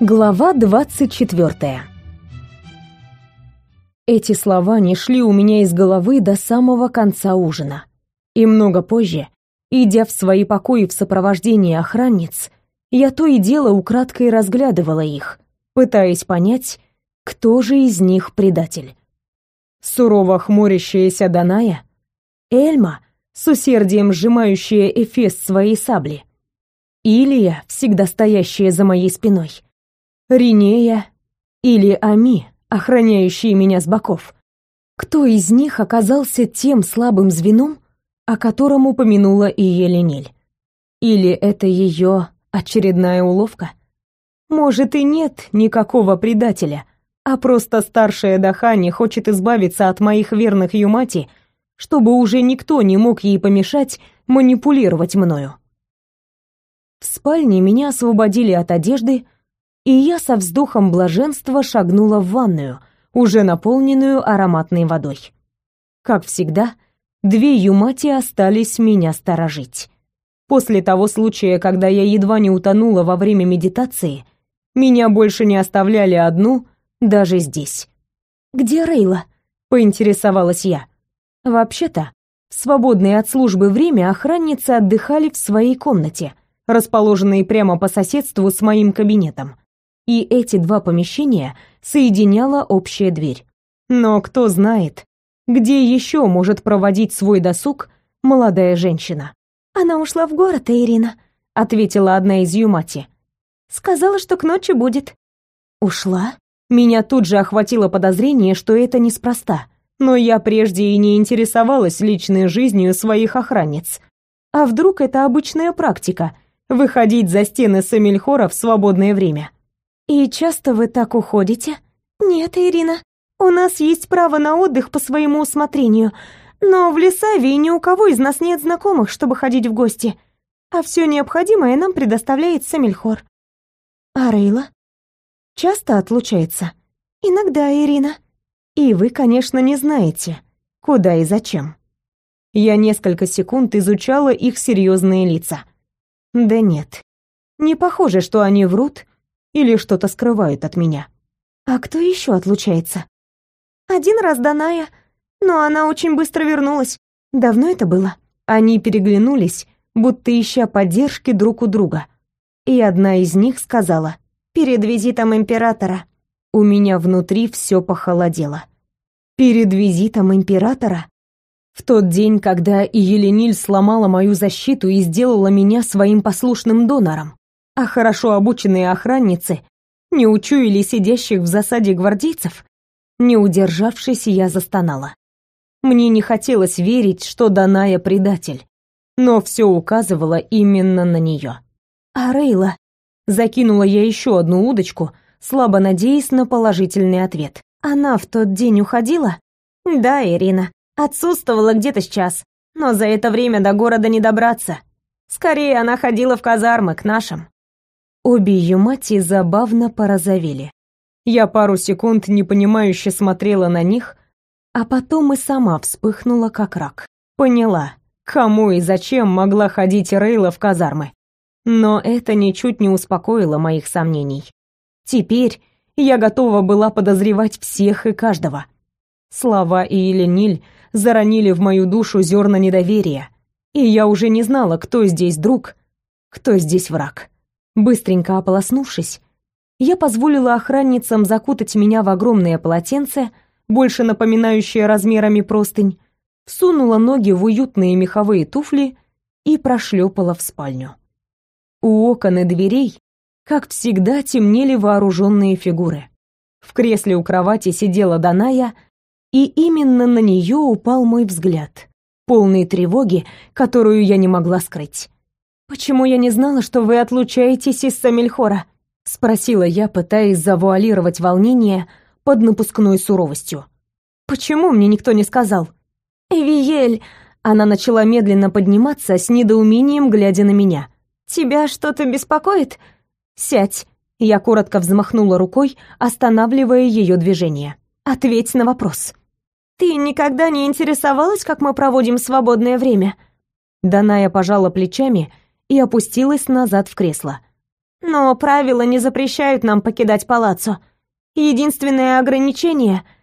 Глава 24. Эти слова не шли у меня из головы до самого конца ужина. И много позже, идя в свои покои в сопровождении охранниц, я то и дело украдкой разглядывала их, пытаясь понять, кто же из них предатель. Сурово хмурящаяся Даная, Эльма, с усердием сжимающая эфес своей сабли, Илия, всегда стоящая за моей спиной, Ринея или Ами, охраняющие меня с боков. Кто из них оказался тем слабым звеном, о котором упомянула и Еленель? Или это ее очередная уловка? Может и нет никакого предателя, а просто старшая Дахани хочет избавиться от моих верных Юмати, чтобы уже никто не мог ей помешать манипулировать мною. В спальне меня освободили от одежды, и я со вздохом блаженства шагнула в ванную, уже наполненную ароматной водой. Как всегда, две юмати остались меня сторожить. После того случая, когда я едва не утонула во время медитации, меня больше не оставляли одну даже здесь. «Где Рейла?» — поинтересовалась я. Вообще-то, в свободное от службы время охранницы отдыхали в своей комнате, расположенной прямо по соседству с моим кабинетом и эти два помещения соединяла общая дверь. Но кто знает, где еще может проводить свой досуг молодая женщина? «Она ушла в город, Ирина», — ответила одна из Юмати. «Сказала, что к ночи будет». «Ушла?» Меня тут же охватило подозрение, что это неспроста. Но я прежде и не интересовалась личной жизнью своих охранниц. А вдруг это обычная практика — выходить за стены Самильхора в свободное время? «И часто вы так уходите?» «Нет, Ирина. У нас есть право на отдых по своему усмотрению, но в Лесавии ни у кого из нас нет знакомых, чтобы ходить в гости, а все необходимое нам предоставляет Самильхор». «А Рейла?» «Часто отлучается?» «Иногда, Ирина». «И вы, конечно, не знаете, куда и зачем». Я несколько секунд изучала их серьезные лица. Да нет, не похоже, что они врут или что-то скрывают от меня. А кто еще отлучается? Один раз Даная, но она очень быстро вернулась. Давно это было? Они переглянулись, будто ища поддержки друг у друга. И одна из них сказала: "Перед визитом императора". У меня внутри все похолодело. Перед визитом императора? В тот день, когда Елениль сломала мою защиту и сделала меня своим послушным донором а хорошо обученные охранницы не учуяли сидящих в засаде гвардейцев, не удержавшись, я застонала. Мне не хотелось верить, что Даная предатель, но все указывало именно на нее. А Рейла закинула я еще одну удочку, слабо надеясь на положительный ответ. Она в тот день уходила? Да, Ирина, отсутствовала где-то сейчас, но за это время до города не добраться. Скорее она ходила в казармы к нашим. Обе ее мати забавно порозовели. Я пару секунд непонимающе смотрела на них, а потом и сама вспыхнула как рак. Поняла, кому и зачем могла ходить Рейла в казармы. Но это ничуть не успокоило моих сомнений. Теперь я готова была подозревать всех и каждого. Слова Иили Ниль заронили в мою душу зерна недоверия, и я уже не знала, кто здесь друг, кто здесь враг. Быстренько ополоснувшись, я позволила охранницам закутать меня в огромное полотенце, больше напоминающее размерами простынь, всунула ноги в уютные меховые туфли и прошлепала в спальню. У окон и дверей, как всегда, темнели вооруженные фигуры. В кресле у кровати сидела Даная, и именно на нее упал мой взгляд, полный тревоги, которую я не могла скрыть. «Почему я не знала, что вы отлучаетесь из Самильхора?» — спросила я, пытаясь завуалировать волнение под напускной суровостью. «Почему мне никто не сказал?» «Эвиель!» — она начала медленно подниматься с недоумением, глядя на меня. «Тебя что-то беспокоит?» «Сядь!» — я коротко взмахнула рукой, останавливая ее движение. «Ответь на вопрос». «Ты никогда не интересовалась, как мы проводим свободное время?» Даная пожала плечами — и опустилась назад в кресло. Но правила не запрещают нам покидать палаццо. Единственное ограничение —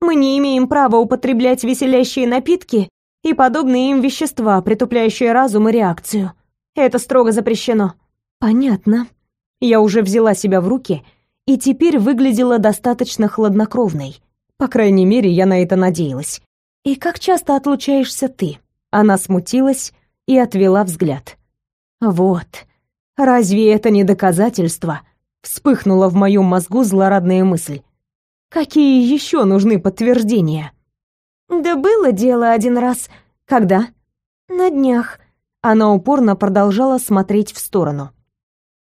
мы не имеем права употреблять веселящие напитки и подобные им вещества, притупляющие разум и реакцию. Это строго запрещено. Понятно. Я уже взяла себя в руки и теперь выглядела достаточно хладнокровной. По крайней мере, я на это надеялась. И как часто отлучаешься ты? Она смутилась и отвела взгляд. Вот. Разве это не доказательство? Вспыхнула в моем мозгу злорадная мысль. Какие еще нужны подтверждения? Да было дело один раз. Когда? На днях. Она упорно продолжала смотреть в сторону.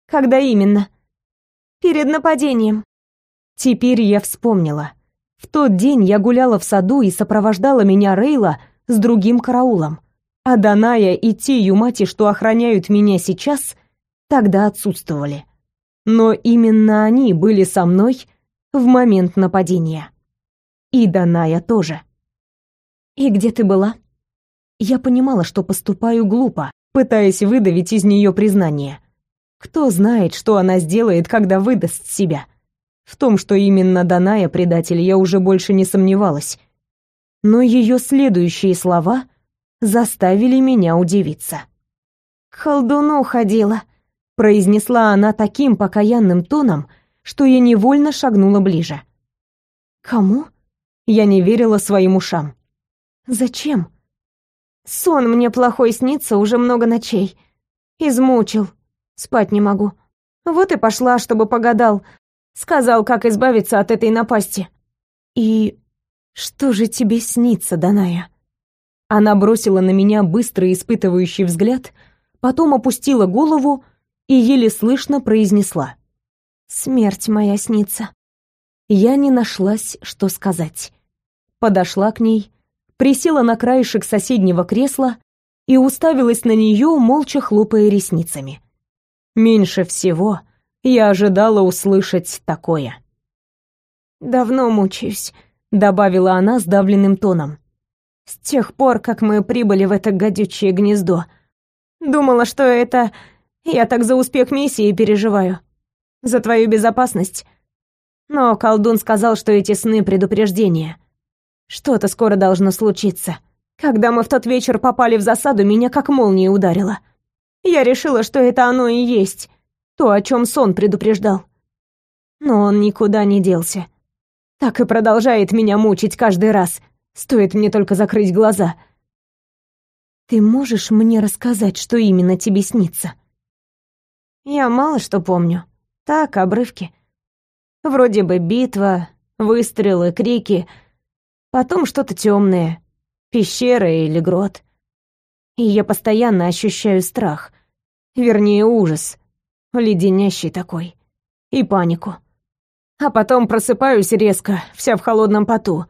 Когда именно? Перед нападением. Теперь я вспомнила. В тот день я гуляла в саду и сопровождала меня Рейла с другим караулом. А Даная и те юмати, что охраняют меня сейчас, тогда отсутствовали. Но именно они были со мной в момент нападения. И Даная тоже. «И где ты была?» Я понимала, что поступаю глупо, пытаясь выдавить из нее признание. Кто знает, что она сделает, когда выдаст себя. В том, что именно Даная предатель, я уже больше не сомневалась. Но ее следующие слова заставили меня удивиться. «К колдуну ходила», — произнесла она таким покаянным тоном, что я невольно шагнула ближе. «Кому?» Я не верила своим ушам. «Зачем?» «Сон мне плохой снится уже много ночей. Измучил. Спать не могу. Вот и пошла, чтобы погадал. Сказал, как избавиться от этой напасти». «И что же тебе снится, Даная?» Она бросила на меня быстрый испытывающий взгляд, потом опустила голову и еле слышно произнесла. Смерть моя снится. Я не нашлась, что сказать. Подошла к ней, присела на краешек соседнего кресла и уставилась на нее, молча хлопая ресницами. Меньше всего я ожидала услышать такое. «Давно мучаюсь», — добавила она сдавленным тоном. «С тех пор, как мы прибыли в это гадючее гнездо. Думала, что это... Я так за успех миссии переживаю за твою безопасность. Но колдун сказал, что эти сны — предупреждение. Что-то скоро должно случиться. Когда мы в тот вечер попали в засаду, меня как молнией ударило. Я решила, что это оно и есть, то, о чем сон предупреждал. Но он никуда не делся. Так и продолжает меня мучить каждый раз, стоит мне только закрыть глаза. Ты можешь мне рассказать, что именно тебе снится? Я мало что помню. Так, обрывки. Вроде бы битва, выстрелы, крики. Потом что-то темное. Пещера или грот. И я постоянно ощущаю страх. Вернее, ужас. Леденящий такой. И панику. А потом просыпаюсь резко, вся в холодном поту,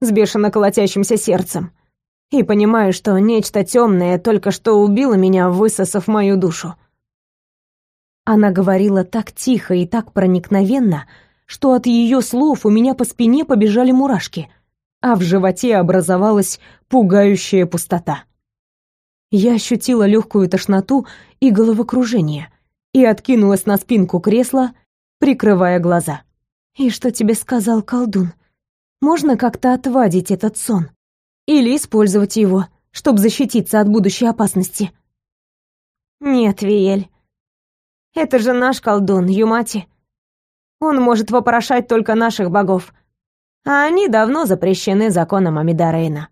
с бешено колотящимся сердцем. И понимаю, что нечто темное только что убило меня, высосав мою душу. Она говорила так тихо и так проникновенно, что от ее слов у меня по спине побежали мурашки, а в животе образовалась пугающая пустота. Я ощутила легкую тошноту и головокружение и откинулась на спинку кресла, прикрывая глаза. «И что тебе сказал колдун? Можно как-то отвадить этот сон? Или использовать его, чтобы защититься от будущей опасности?» «Нет, Виэль, это же наш колдун, Юмати. Он может вопрошать только наших богов, а они давно запрещены законом Амидарейна.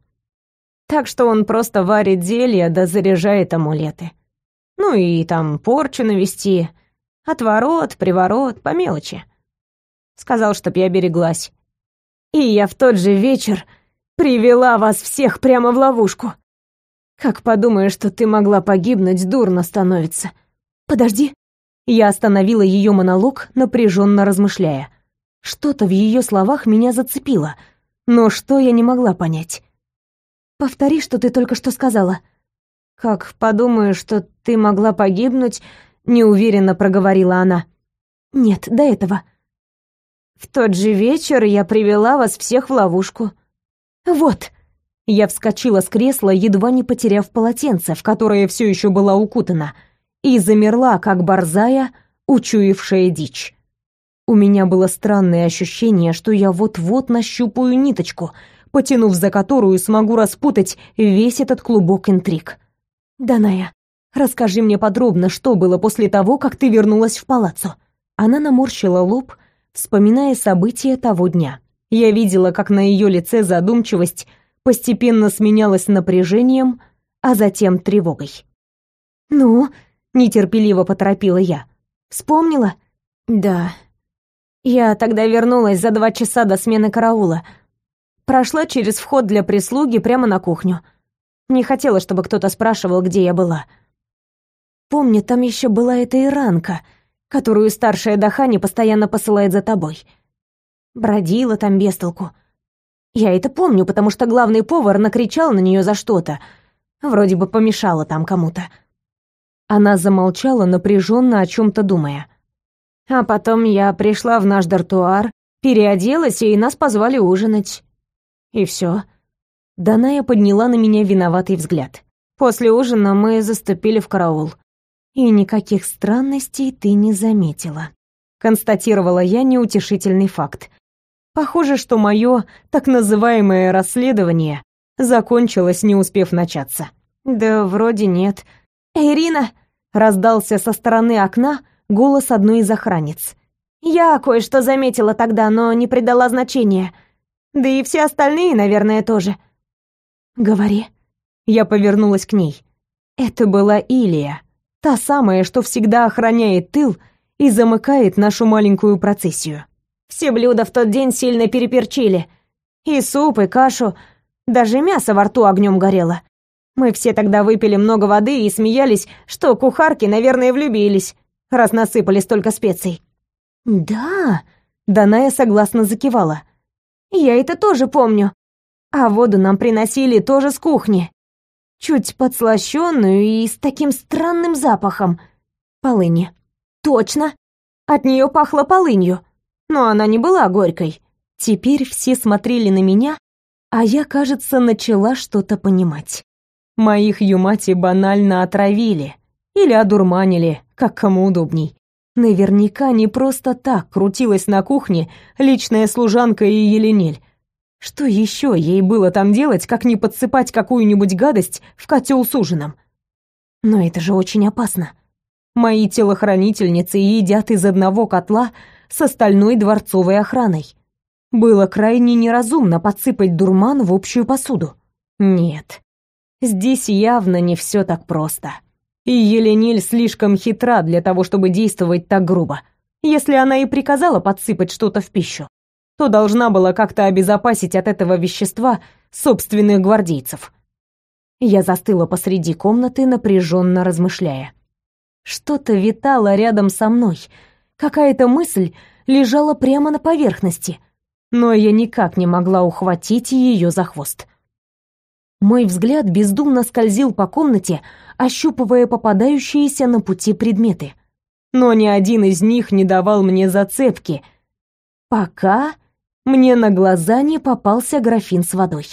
Так что он просто варит зелья да заряжает амулеты. Ну и там порчу навести, отворот, приворот, по мелочи. Сказал, чтоб я береглась. И я в тот же вечер привела вас всех прямо в ловушку. Как подумаю, что ты могла погибнуть, дурно становится. Подожди, я остановила ее монолог, напряженно размышляя. Что-то в ее словах меня зацепило, но что я не могла понять. «Повтори, что ты только что сказала». «Как подумаю, что ты могла погибнуть», — неуверенно проговорила она. «Нет, до этого». «В тот же вечер я привела вас всех в ловушку». «Вот». Я вскочила с кресла, едва не потеряв полотенце, в которое все еще была укутана — и замерла, как борзая, учуявшая дичь. У меня было странное ощущение, что я вот-вот нащупаю ниточку, потянув за которую смогу распутать весь этот клубок интриг. «Даная, расскажи мне подробно, что было после того, как ты вернулась в палаццо». Она наморщила лоб, вспоминая события того дня. Я видела, как на ее лице задумчивость постепенно сменялась напряжением, а затем тревогой. «Ну?» — нетерпеливо поторопила я. «Вспомнила?» «Да». Я тогда вернулась за два часа до смены караула. Прошла через вход для прислуги прямо на кухню. Не хотела, чтобы кто-то спрашивал, где я была. Помню, там еще была эта иранка, которую старшая Дахани постоянно посылает за тобой. Бродила там без толку. Я это помню, потому что главный повар накричал на нее за что-то. Вроде бы помешала там кому-то. Она замолчала, напряженно о чем-то думая. А потом я пришла в наш дартуар, переоделась, и нас позвали ужинать. И все. Даная подняла на меня виноватый взгляд. После ужина мы заступили в караул. И никаких странностей ты не заметила. Констатировала я неутешительный факт. Похоже, что мое так называемое расследование закончилось, не успев начаться. Да вроде нет. «Ирина!» — раздался со стороны окна голос одной из охранниц. «Я кое-что заметила тогда, но не придала значения. Да и все остальные, наверное, тоже». «Говори». Я повернулась к ней. Это была Илия, та самая, что всегда охраняет тыл и замыкает нашу маленькую процессию. Все блюда в тот день сильно переперчили. И суп, и кашу, даже мясо во рту огнем горело. Мы все тогда выпили много воды и смеялись, что кухарки, наверное, влюбились, раз насыпали столько специй. «Да», — Даная согласно закивала. «Я это тоже помню. А воду нам приносили тоже с кухни. Чуть подслащенную и с таким странным запахом. Полыни. Точно. От нее пахло полынью но она не была горькой. Теперь все смотрели на меня, а я, кажется, начала что-то понимать. Моих юмати банально отравили или одурманили, как кому удобней. Наверняка не просто так крутилась на кухне личная служанка и Еленель. Что еще ей было там делать, как не подсыпать какую-нибудь гадость в котел с ужином? Но это же очень опасно. Мои телохранительницы едят из одного котла с остальной дворцовой охраной. Было крайне неразумно подсыпать дурман в общую посуду. Нет, здесь явно не все так просто. И Елениль слишком хитра для того, чтобы действовать так грубо. Если она и приказала подсыпать что-то в пищу, то должна была как-то обезопасить от этого вещества собственных гвардейцев. Я застыла посреди комнаты, напряженно размышляя. Что-то витало рядом со мной — Какая-то мысль лежала прямо на поверхности, но я никак не могла ухватить ее за хвост. Мой взгляд бездумно скользил по комнате, ощупывая попадающиеся на пути предметы. Но ни один из них не давал мне зацепки, пока мне на глаза не попался графин с водой.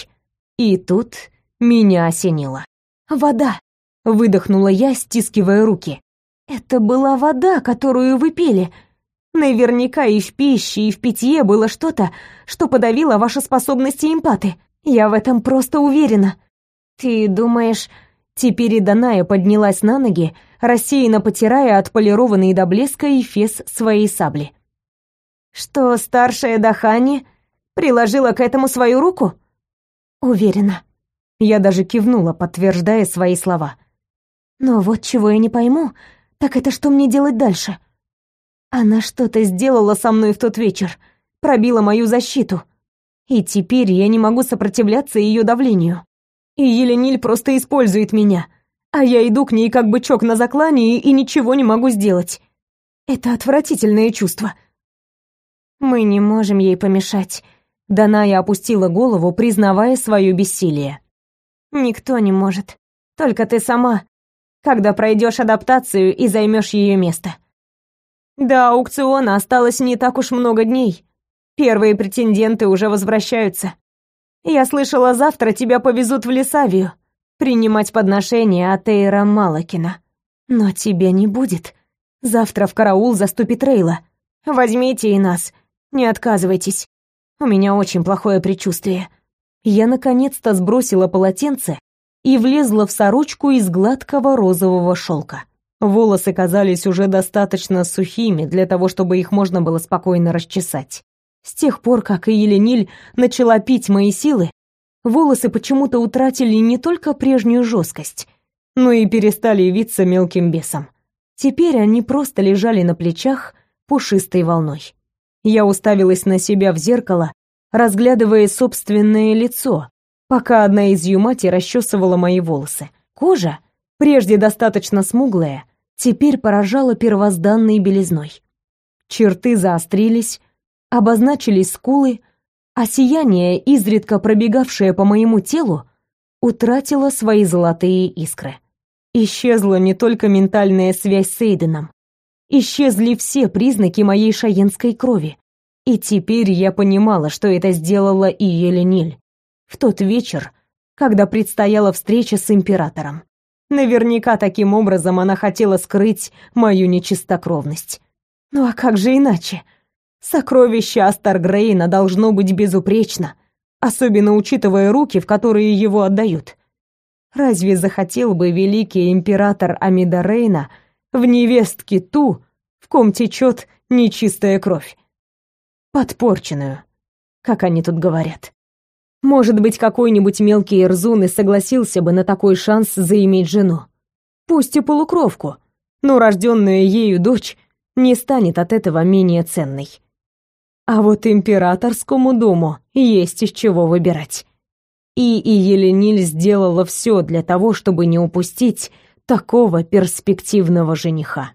И тут меня осенило. «Вода!» — выдохнула я, стискивая руки. Это была вода, которую вы пили. Наверняка и в пище, и в питье было что-то, что подавило ваши способности эмпаты. Я в этом просто уверена. Ты думаешь... Теперь и Даная поднялась на ноги, рассеянно потирая отполированный до блеска эфес своей сабли. Что старшая Дахани приложила к этому свою руку? Уверена. Я даже кивнула, подтверждая свои слова. Но вот чего я не пойму, так это что мне делать дальше? Она что-то сделала со мной в тот вечер, пробила мою защиту. И теперь я не могу сопротивляться ее давлению. И Елениль просто использует меня, а я иду к ней как бычок на заклании и ничего не могу сделать. Это отвратительное чувство. Мы не можем ей помешать. Даная опустила голову, признавая свое бессилие. Никто не может. Только ты сама когда пройдешь адаптацию и займешь ее место. До аукциона осталось не так уж много дней. Первые претенденты уже возвращаются. Я слышала, завтра тебя повезут в Лесавию принимать подношения от Эйра Малакина. Но тебя не будет. Завтра в караул заступит Рейла. Возьмите и нас. Не отказывайтесь. У меня очень плохое предчувствие. Я наконец-то сбросила полотенце и влезла в сорочку из гладкого розового шелка. Волосы казались уже достаточно сухими для того, чтобы их можно было спокойно расчесать. С тех пор, как Елениль начала пить мои силы, волосы почему-то утратили не только прежнюю жесткость, но и перестали явиться мелким бесом. Теперь они просто лежали на плечах пушистой волной. Я уставилась на себя в зеркало, разглядывая собственное лицо, пока одна из юмати расчесывала мои волосы. Кожа, прежде достаточно смуглая, теперь поражала первозданной белизной. Черты заострились, обозначились скулы, а сияние, изредка пробегавшее по моему телу, утратило свои золотые искры. Исчезла не только ментальная связь с Эйденом. Исчезли все признаки моей шаенской крови. И теперь я понимала, что это сделала и Елениль. В тот вечер, когда предстояла встреча с императором. Наверняка таким образом она хотела скрыть мою нечистокровность. Ну а как же иначе? Сокровище Астаргрейна должно быть безупречно, особенно учитывая руки, в которые его отдают. Разве захотел бы великий император Амидарейна в невестке ту, в ком течет нечистая кровь? Подпорченную, как они тут говорят. Может быть, какой-нибудь мелкий Ирзун и согласился бы на такой шанс заиметь жену. Пусть и полукровку, но рожденная ею дочь не станет от этого менее ценной. А вот императорскому дому есть из чего выбирать. И Елениль сделала все для того, чтобы не упустить такого перспективного жениха.